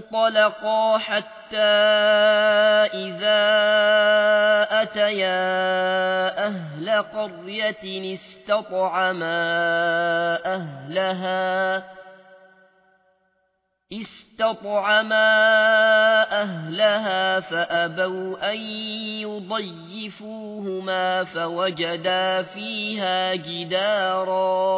فانطلقا حتى إذا أتيا أهل قرية استطعما أهلها استطعما أهلها فأبوا أن يضيفوهما فوجدا فيها جدارا